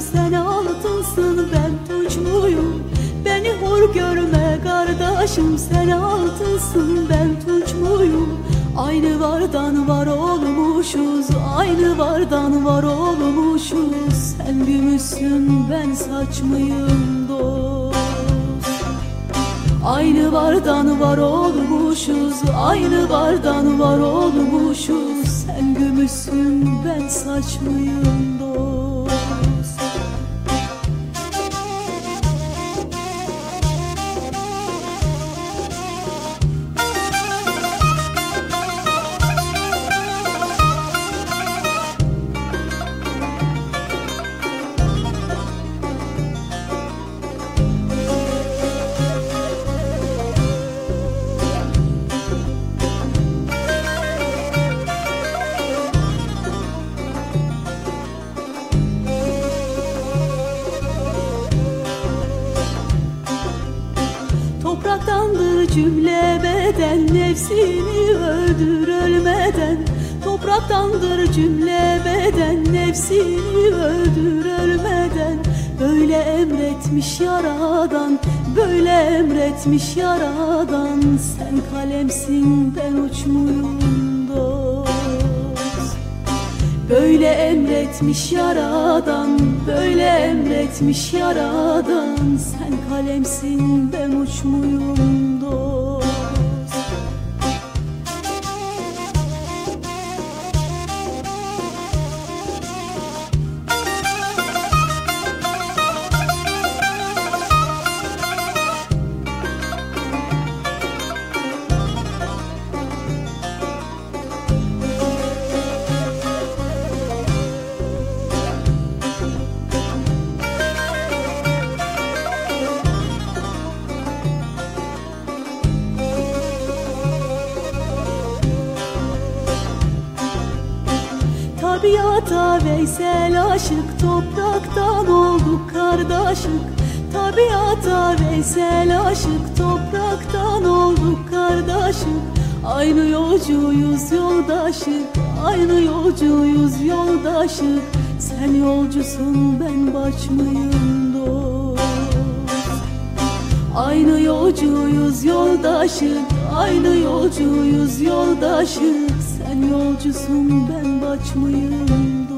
sen altınsın ben tunç muyum Beni hor görme kardeşim sen altınsın ben tunç muyum Aynı vardan var olmuşuz aynı vardan var olmuşuz. Sen gümüşsün ben saçmıyım dost? Aynı vardan var olmuşuz Aynı vardan var olmuşuz. Sen gümüşsün ben saç mıyım cümle beden Nefsini öldür ölmeden. Topraktandır cümle beden Nefsini öldür ölmeden. Böyle emretmiş yaradan Böyle emretmiş yaradan. Sen kalemsin ben uçmuyum dost. Böyle emretmiş yaradan Böyle emretmiş yaradan. Sen kalemsin ben uçmuyum Tabiata Veysel aşık Topraktan olduk kardeşik Tabiata Veysel aşık Topraktan olduk kardeşik Aynı yolcuyuz yoldaşık Aynı yolcuyuz yoldaşık Sen yolcusun ben baş mıyım dost? Aynı yolcuyuz yoldaşık Aynı yolcuyuz yoldaşık Sen yolcusun ben baş mıyım